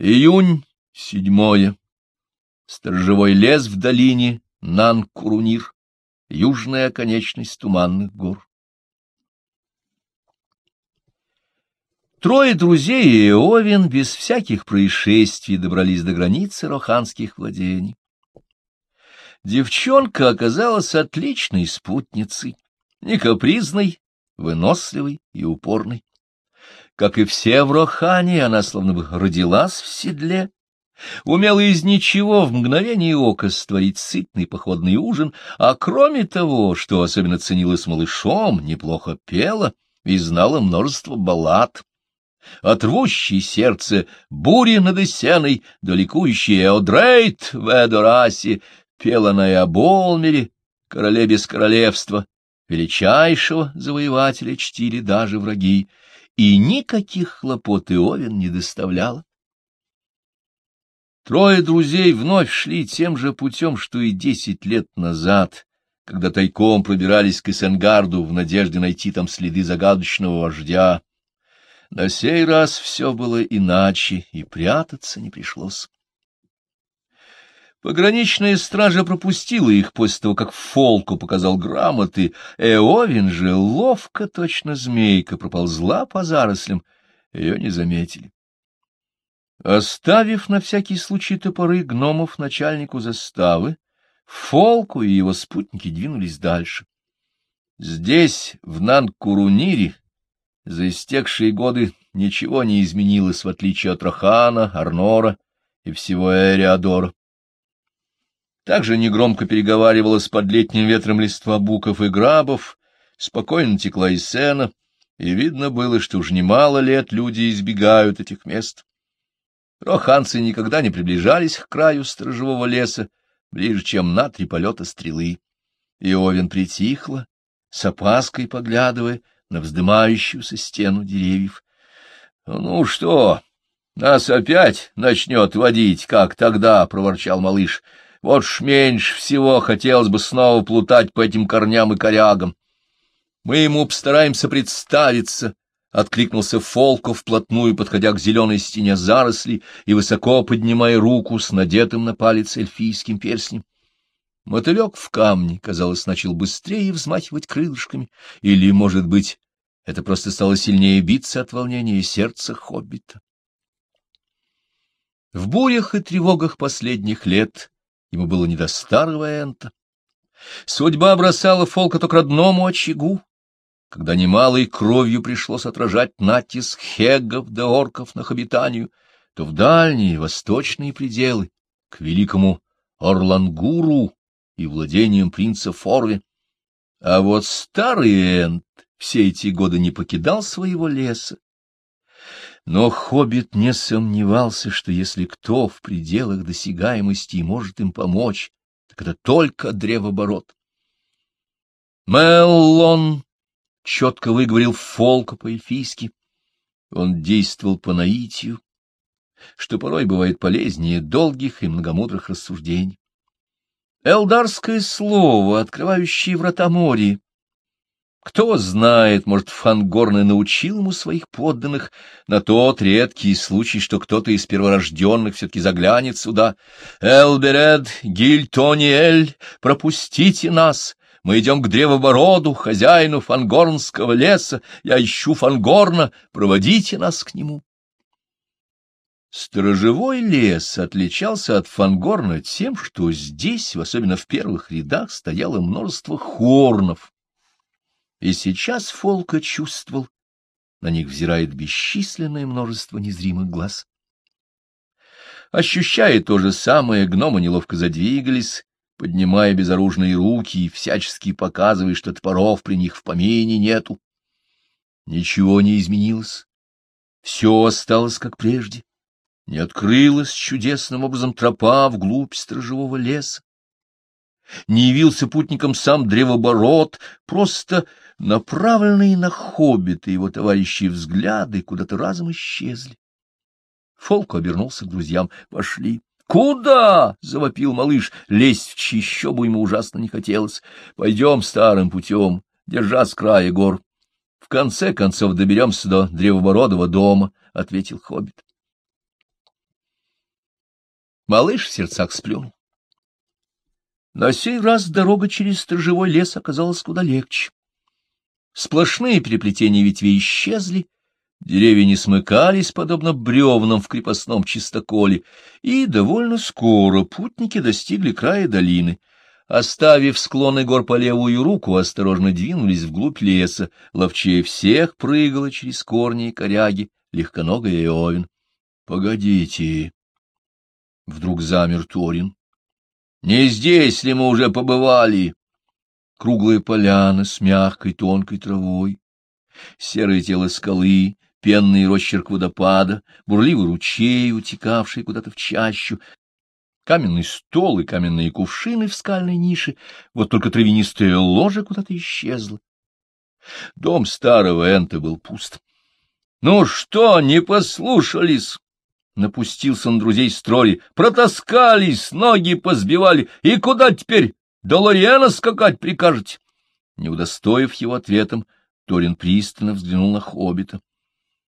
Июнь седьмое. Сторожевой лес в долине Нан-Курунир, южная оконечность туманных гор. Трое друзей и Овен без всяких происшествий добрались до границы роханских владений. Девчонка оказалась отличной спутницей, не капризной, выносливой и упорной. Как и все в Рохане, она словно бы родилась в седле, умела из ничего в мгновение ока створить сытный походный ужин, а кроме того, что особенно ценила с малышом, неплохо пела и знала множество баллад. От рвущей сердце бури над Эссеной до ликующей Эодрейт в Эдорасе пела она и о Болмере, короле без королевства, величайшего завоевателя чтили даже враги, и никаких хлопот Иовин не доставляла. Трое друзей вновь шли тем же путем, что и десять лет назад, когда тайком пробирались к Эссенгарду в надежде найти там следы загадочного вождя. На сей раз все было иначе, и прятаться не пришлось. Пограничная стража пропустила их после того, как Фолку показал грамоты. Эовин же ловко, точно змейка, проползла по зарослям. Ее не заметили. Оставив на всякий случай топоры гномов начальнику заставы, Фолку и его спутники двинулись дальше. Здесь, в Нанкурунире, за истекшие годы ничего не изменилось, в отличие от Рахана, Арнора и всего Эриадора. Также негромко переговаривалась под летним ветром листва буков и грабов, спокойно текла и сена, и видно было, что уж немало лет люди избегают этих мест. Роханцы никогда не приближались к краю сторожевого леса, ближе, чем на три полета стрелы. И Овен притихла, с опаской поглядывая на вздымающуюся стену деревьев. — Ну что, нас опять начнет водить, как тогда, — проворчал малыш. Вот ж меньше всего хотелось бы снова плутать по этим корням и корягам. Мы ему постараемся представиться, — откликнулся Фолков, вплотную подходя к зеленой стене заросли и высоко поднимая руку с надетым на палец эльфийским перстнем. Мотылек в камне, казалось, начал быстрее взмахивать крылышками, или, может быть, это просто стало сильнее биться от волнения сердца хоббита. В бурях и тревогах последних лет Ему было не до старого Энта. Судьба бросала Фолка то к родному очагу, когда немалой кровью пришлось отражать натиск хеггов да орков на хобитанию, то в дальние восточные пределы, к великому Орлангуру и владениям принца Форве. А вот старый Энт все эти годы не покидал своего леса, но Хоббит не сомневался, что если кто в пределах досягаемости может им помочь, так это только древоборот. «Меллон!» — четко выговорил Фолка по-эльфийски. Он действовал по наитию, что порой бывает полезнее долгих и многомудрых рассуждений. Элдарское слово, открывающее врата моря, кто знает, может, Фангорн и научил ему своих подданных на тот редкий случай, что кто-то из перворожденных все-таки заглянет сюда. «Элберед, Гильтониэль, пропустите нас! Мы идем к древобороду, хозяину фангорнского леса. Я ищу Фангорна, проводите нас к нему». Сторожевой лес отличался от Фангорна тем, что здесь, особенно в первых рядах, стояло множество хорнов и сейчас Фолка чувствовал, на них взирает бесчисленное множество незримых глаз. Ощущая то же самое, гномы неловко задвигались, поднимая безоружные руки и всячески показывая, что топоров при них в помине нету. Ничего не изменилось. Все осталось как прежде. Не открылась чудесным образом тропа вглубь сторожевого леса. Не явился путником сам древоборот, просто направленные на хоббита его товарищи взгляды куда-то разом исчезли. Фолк обернулся к друзьям. «Пошли». «Куда?» — завопил малыш. Лезть в чищобу ему ужасно не хотелось. «Пойдем старым путем, держа с края гор. В конце концов доберемся до древобородого дома», — ответил хоббит. Малыш в сердцах сплюнул. На сей раз дорога через сторожевой лес оказалась куда легче. Сплошные переплетения ветвей исчезли, деревья не смыкались, подобно бревнам в крепостном чистоколе, и довольно скоро путники достигли края долины. Оставив склоны гор по левую руку, осторожно двинулись вглубь леса, ловчее всех прыгала через корни и коряги легконогая Иовин. — Погодите! Вдруг замер Торин. Не здесь ли мы уже побывали? Круглая поляна с мягкой тонкой травой, серое тело скалы, пенный росчерк водопада, бурливый ручей, утекавший куда-то в чащу, каменный стол и каменные кувшины в скальной нише, вот только травянистая ложа куда-то исчезла. Дом старого Энта был пуст. — Ну что, не послушались? Напустился на друзей Строри. Протаскались, ноги позбивали. И куда теперь? До Лориена скакать прикажете? Не удостоив его ответом, Торин пристально взглянул на хоббита.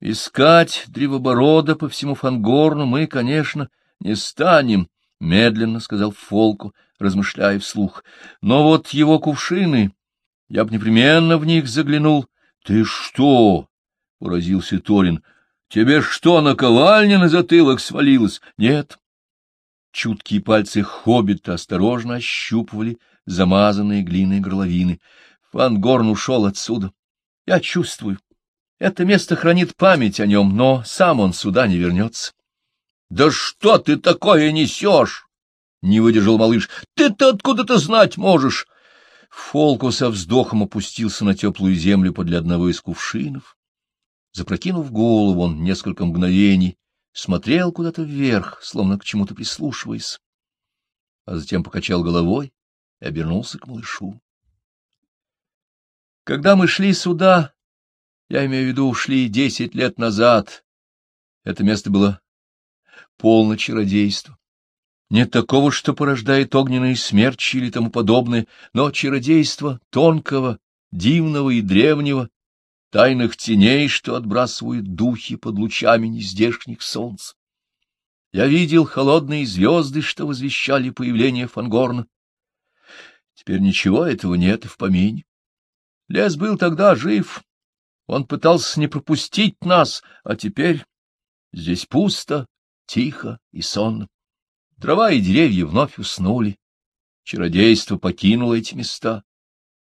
Искать древоборода по всему Фангорну мы, конечно, не станем, — медленно сказал Фолку, размышляя вслух. Но вот его кувшины, я б непременно в них заглянул. — Ты что? — поразился Торин. Тебе что, наковальня на затылок свалилась? Нет. Чуткие пальцы хоббита осторожно ощупывали замазанные глиной горловины. Фангорн ушел отсюда. Я чувствую. Это место хранит память о нем, но сам он сюда не вернется. — Да что ты такое несешь? — не выдержал малыш. — Ты-то откуда-то знать можешь? Фолку со вздохом опустился на теплую землю подле одного из кувшинов Запрокинув голову, он несколько мгновений смотрел куда-то вверх, словно к чему-то прислушиваясь, а затем покачал головой и обернулся к малышу. Когда мы шли сюда, я имею в виду, ушли десять лет назад, это место было полно чародейства. Не такого, что порождает огненные смерчи или тому подобное, но чародейство тонкого, дивного и древнего, тайных теней, что отбрасывают духи под лучами нездешних солнц. Я видел холодные звезды, что возвещали появление Фангорна. Теперь ничего этого нет и в помине. Лес был тогда жив, он пытался не пропустить нас, а теперь здесь пусто, тихо и сонно. Трава и деревья вновь уснули. Чародейство покинуло эти места.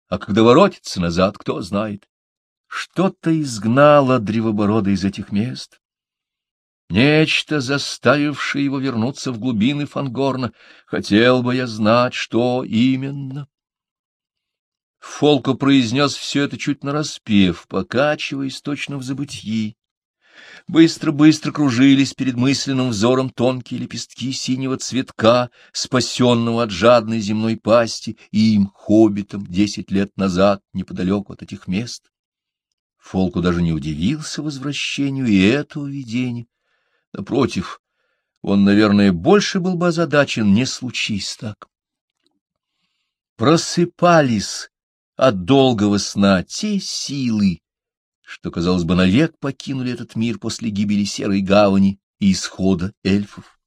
А когда воротится назад, кто знает. Что-то изгнало древоборода из этих мест. Нечто, заставившее его вернуться в глубины Фангорна. Хотел бы я знать, что именно. Фолко произнес все это чуть нараспев, покачиваясь точно в забытьи. Быстро-быстро кружились перед мысленным взором тонкие лепестки синего цветка, спасенного от жадной земной пасти, им, хоббитом, десять лет назад, неподалеку от этих мест. Фолку даже не удивился возвращению и этого видения. Напротив, он, наверное, больше был бы озадачен, не случись так. Просыпались от долгого сна те силы, что, казалось бы, навек покинули этот мир после гибели Серой Гавани и исхода эльфов.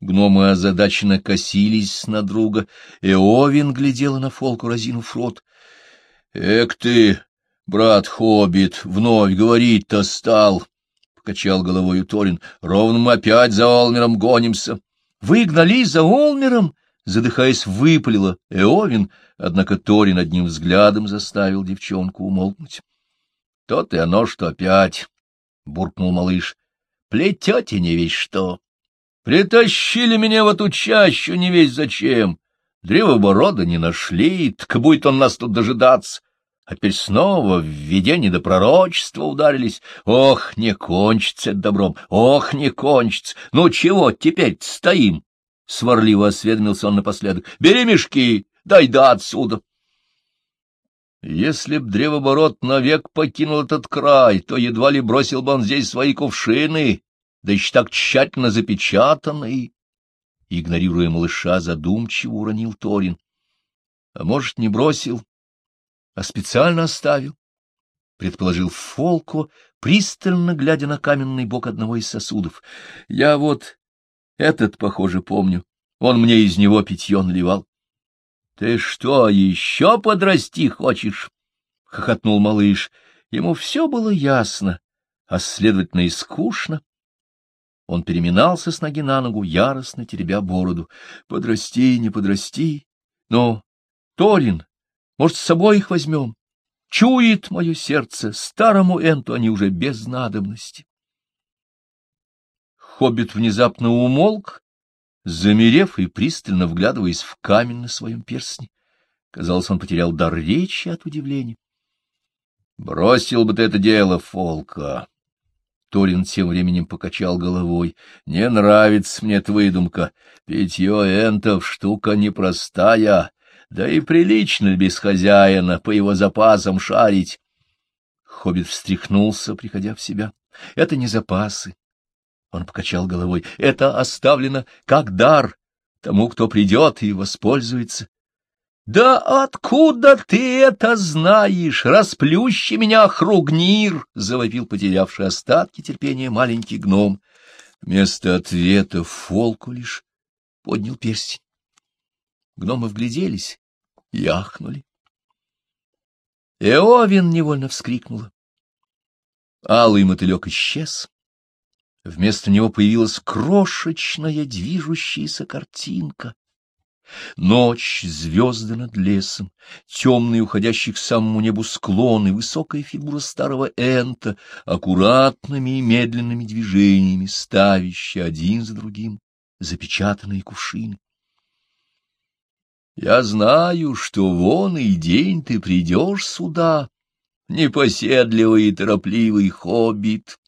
Гномы озадаченно косились на друга, и Овен глядела на Фолку, разинув рот. — Эк ты, Брат Хоббит вновь говорить-то стал, — покачал головой Торин. — Ровно мы опять за Олмером гонимся. — Вы гнались за Олмером? — задыхаясь, выпалила Эовин, однако Торин одним взглядом заставил девчонку умолкнуть. — То и оно, что опять, — буркнул малыш. — Плетете не весь что. Притащили меня в эту чащу не весь зачем. Древоборода не нашли, так будет он нас тут дожидаться. А теперь снова в видение до пророчества ударились. Ох, не кончится добром, ох, не кончится. Ну чего теперь стоим? Сварливо осведомился он напоследок. Бери мешки, дай да отсюда. Если б древоборот навек покинул этот край, то едва ли бросил бы он здесь свои кувшины, да еще так тщательно запечатанные. Игнорируя малыша, задумчиво уронил Торин. А может, не бросил, а специально оставил, — предположил Фолко, пристально глядя на каменный бок одного из сосудов. — Я вот Этот, похоже, помню. Он мне из него питье наливал. — Ты что, еще подрасти хочешь? — хохотнул малыш. Ему все было ясно, а, следовательно, и скучно. Он переминался с ноги на ногу, яростно теребя бороду. — Подрасти, не подрасти. Но, Торин, может, с собой их возьмем? Чует мое сердце, старому Энту они уже без надобности. Хоббит внезапно умолк, замерев и пристально вглядываясь в камень на своем перстне. Казалось, он потерял дар речи от удивления. — Бросил бы ты это дело, Фолка! Торин тем временем покачал головой. — Не нравится мне эта выдумка. Питье энтов — штука непростая, да и прилично без хозяина по его запасам шарить. Хоббит встряхнулся, приходя в себя. — Это не запасы. Он покачал головой. — Это оставлено как дар тому, кто придет и воспользуется. — Да откуда ты это знаешь? Расплющи меня, хругнир! — завопил потерявший остатки терпения маленький гном. Вместо ответа Фолку лишь поднял перстень. Гномы вгляделись и ахнули. Эовин невольно вскрикнула. Алый мотылек исчез. Вместо него появилась крошечная движущаяся картинка. Ночь, звезды над лесом, темные уходящие к самому небу склоны, высокая фигура старого Энта, аккуратными и медленными движениями, ставящие один за другим запечатанные кувшины. Я знаю, что вон и день ты придешь сюда, непоседливый и торопливый хоббит,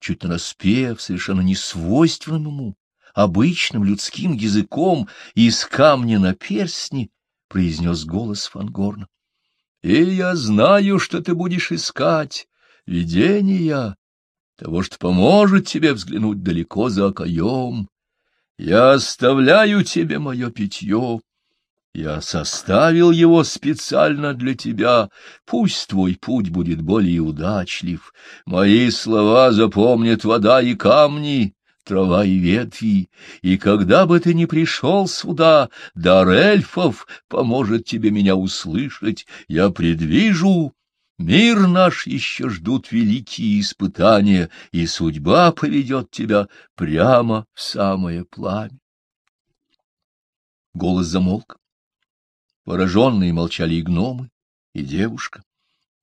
чуть нараспев, совершенно несвойственным ему, обычным людским языком из камня на перстни, произнес голос Фангорна. И я знаю, что ты будешь искать видения, того, что поможет тебе взглянуть далеко за окоем. Я оставляю тебе мое питье. Я составил его специально для тебя. Пусть твой путь будет более удачлив. Мои слова запомнят вода и камни, трава и ветви, и когда бы ты ни пришел сюда, дар эльфов поможет тебе меня услышать. Я предвижу, мир наш еще ждут великие испытания, и судьба поведет тебя прямо в самое пламя. Голос замолк. Пораженные молчали и гномы, и девушка.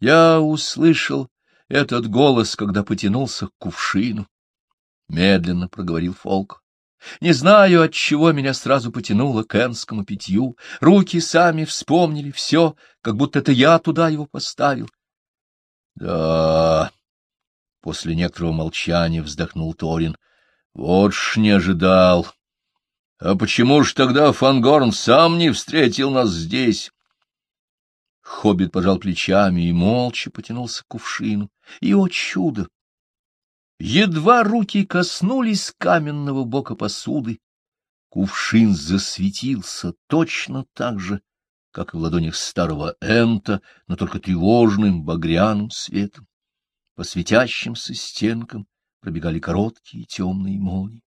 Я услышал этот голос, когда потянулся к кувшину. Медленно проговорил Фолк. Не знаю, от чего меня сразу потянуло к энскому питью. Руки сами вспомнили все, как будто это я туда его поставил. — Да, — после некоторого молчания вздохнул Торин. — Вот ж не ожидал. А почему ж тогда Фангорн сам не встретил нас здесь? Хоббит пожал плечами и молча потянулся к кувшину. И, о чудо! Едва руки коснулись каменного бока посуды, кувшин засветился точно так же, как и в ладонях старого Энта, но только тревожным багряным светом. По светящимся стенкам пробегали короткие темные молнии.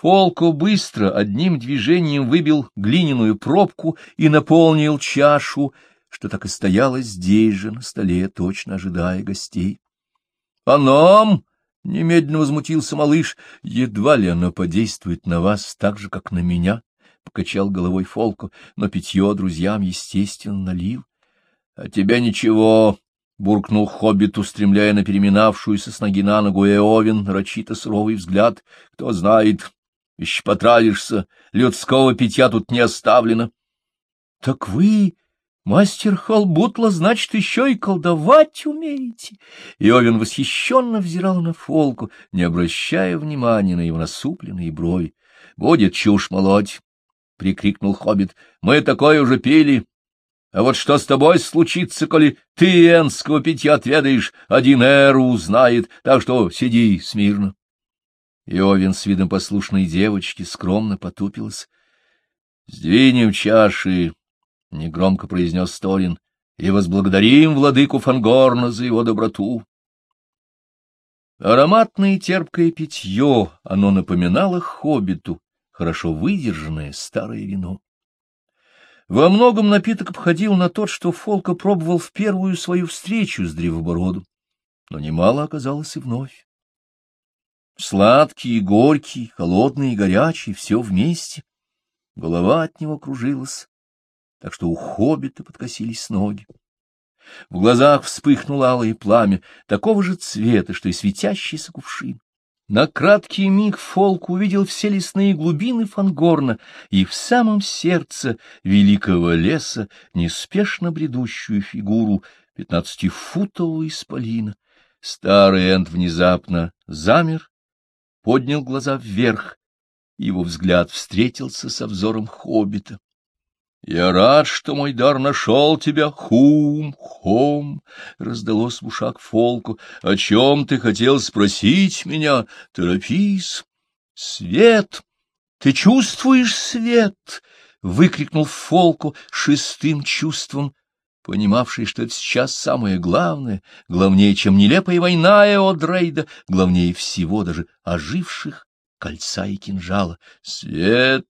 Фолко быстро одним движением выбил глиняную пробку и наполнил чашу, что так и стояло здесь же на столе, точно ожидая гостей. — А нам — немедленно возмутился малыш. — Едва ли оно подействует на вас так же, как на меня, — покачал головой Фолку, но питье друзьям, естественно, налил. — А тебя ничего, — буркнул хоббит, устремляя на переминавшуюся с ноги на ногу Эовин нарочито суровый взгляд. — Кто знает, еще потравишься, людского питья тут не оставлено. — Так вы Мастер Холбутла, значит, еще и колдовать умеете. Иовин восхищенно взирал на Фолку, не обращая внимания на его насупленные брови. — Будет чушь молоть! — прикрикнул Хоббит. — Мы такое уже пили. А вот что с тобой случится, коли ты энского питья отведаешь, один Эру узнает, так что сиди смирно. Иовин с видом послушной девочки скромно потупился. — Сдвинем чаши, — негромко произнес Сторин, — и возблагодарим владыку Фангорна за его доброту. Ароматное терпкое питье, оно напоминало хоббиту, хорошо выдержанное старое вино. Во многом напиток обходил на тот, что Фолка пробовал в первую свою встречу с древобородом, но немало оказалось и вновь. Сладкий и горький, холодный и горячий — все вместе. Голова от него кружилась, так что у хоббита подкосились ноги. В глазах вспыхнуло алое пламя, такого же цвета, что и светящийся кувшин. На краткий миг Фолк увидел все лесные глубины Фангорна и в самом сердце великого леса неспешно бредущую фигуру пятнадцатифутового исполина. Старый Энд внезапно замер, поднял глаза вверх, его взгляд встретился со взором хоббита. «Я рад, что мой дар нашел тебя, хум, хом!» — раздалось в ушах Фолку. «О чем ты хотел спросить меня? Торопись!» «Свет! Ты чувствуешь свет?» — выкрикнул Фолку шестым чувством, понимавший, что это сейчас самое главное, главнее, чем нелепая война Эодрейда, главнее всего даже оживших кольца и кинжала. «Свет!»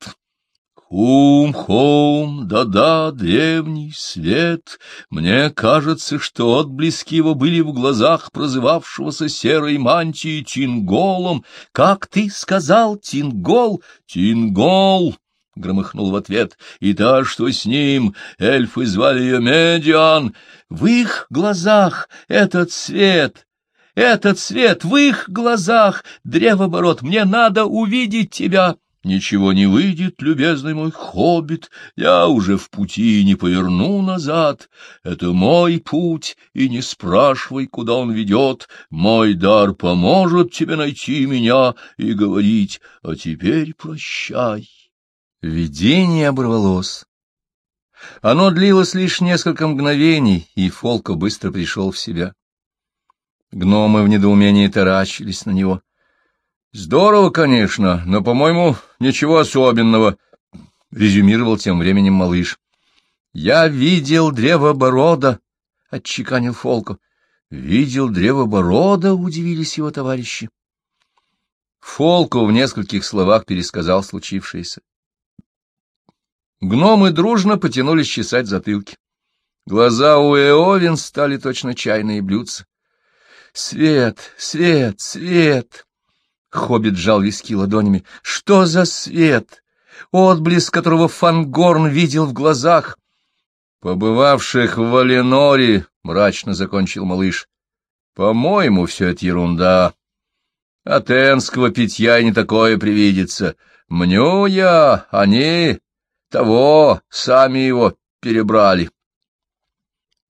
Хум-хум, да-да, древний свет. Мне кажется, что отблески его были в глазах прозывавшегося серой мантии Тинголом. Как ты сказал, Тингол? Тингол! — громыхнул в ответ. — И та, что с ним, эльфы звали ее Медиан. В их глазах этот свет, этот свет в их глазах, древоборот, мне надо увидеть тебя. Ничего не выйдет, любезный мой хоббит, я уже в пути не поверну назад. Это мой путь, и не спрашивай, куда он ведет. Мой дар поможет тебе найти меня и говорить, а теперь прощай. Видение оборвалось. Оно длилось лишь несколько мгновений, и Фолка быстро пришел в себя. Гномы в недоумении таращились на него. Здорово, конечно, но, по-моему, ничего особенного, — резюмировал тем временем малыш. — Я видел древо Борода, — отчеканил Фолко. — Видел древо Борода, — удивились его товарищи. Фолко в нескольких словах пересказал случившееся. Гномы дружно потянулись чесать затылки. Глаза у Эовин стали точно чайные блюдца. — Свет, свет, свет! Хоббит сжал виски ладонями. «Что за свет? Отблеск, которого Фангорн видел в глазах!» «Побывавших в Валеноре», — мрачно закончил малыш. «По-моему, все это ерунда. Атенского питья не такое привидится. Мню я, они того, сами его перебрали».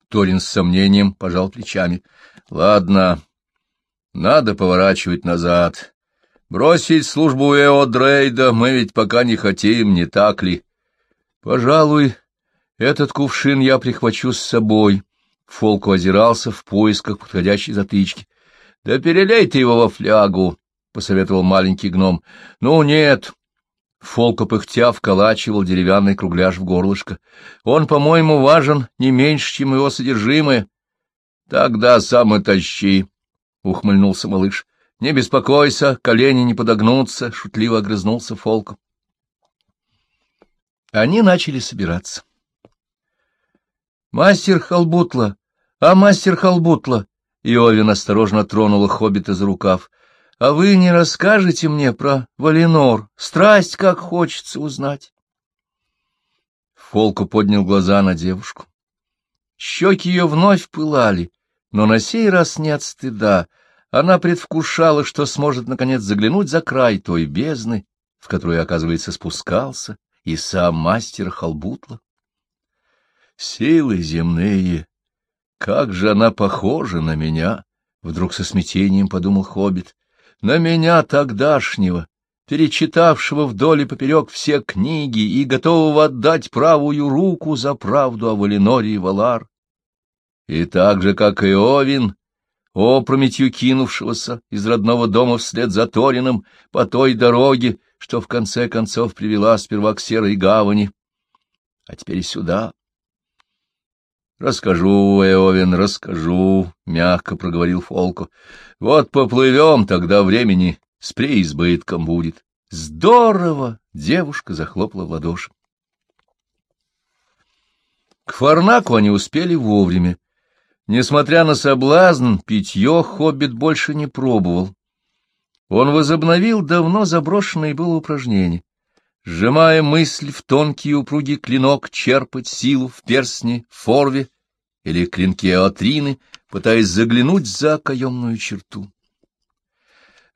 Торин с сомнением пожал плечами. «Ладно, надо поворачивать назад. Бросить службу Эо Дрейда мы ведь пока не хотим, не так ли? Пожалуй, этот кувшин я прихвачу с собой. Фолку озирался в поисках подходящей затычки. — Да перелей ты его во флягу, — посоветовал маленький гном. — Ну, нет. Фолка пыхтя вколачивал деревянный кругляш в горлышко. — Он, по-моему, важен не меньше, чем его содержимое. — Тогда сам и тащи, — ухмыльнулся малыш. — Не беспокойся, колени не подогнутся, — шутливо огрызнулся Фолку. Они начали собираться. — Мастер Халбутла! А мастер Халбутла! Иовин осторожно тронула хоббита за рукав. — А вы не расскажете мне про Валенор? Страсть как хочется узнать. Фолку поднял глаза на девушку. Щеки ее вновь пылали, но на сей раз не от стыда, она предвкушала, что сможет, наконец, заглянуть за край той бездны, в которую, оказывается, спускался и сам мастер Халбутла. Силы земные! Как же она похожа на меня! — вдруг со смятением подумал Хоббит. — На меня тогдашнего, перечитавшего вдоль и поперек все книги и готового отдать правую руку за правду о Валиноре и Валар. И так же, как и Овин, опрометью кинувшегося из родного дома вслед за Торином по той дороге, что в конце концов привела сперва к Серой гавани, а теперь сюда. Расскажу, Эовин, расскажу, — мягко проговорил Фолко. — Вот поплывем, тогда времени с преизбытком будет. — Здорово! — девушка захлопала в ладоши. К Фарнаку они успели вовремя. Несмотря на соблазн, питье хоббит больше не пробовал. Он возобновил давно заброшенное было упражнение, сжимая мысль в тонкий упругий клинок черпать силу в перстне, форве или клинке Атрины, пытаясь заглянуть за окоемную черту.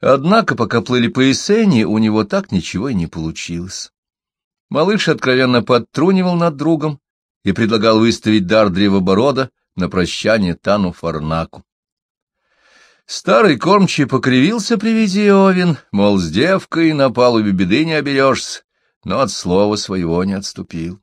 Однако, пока плыли по Эссене, у него так ничего и не получилось. Малыш откровенно подтрунивал над другом и предлагал выставить дар древоборода на прощание Тану Фарнаку. Старый кормчий покривился при виде Овен, мол, с девкой на палубе беды не оберешься, но от слова своего не отступил.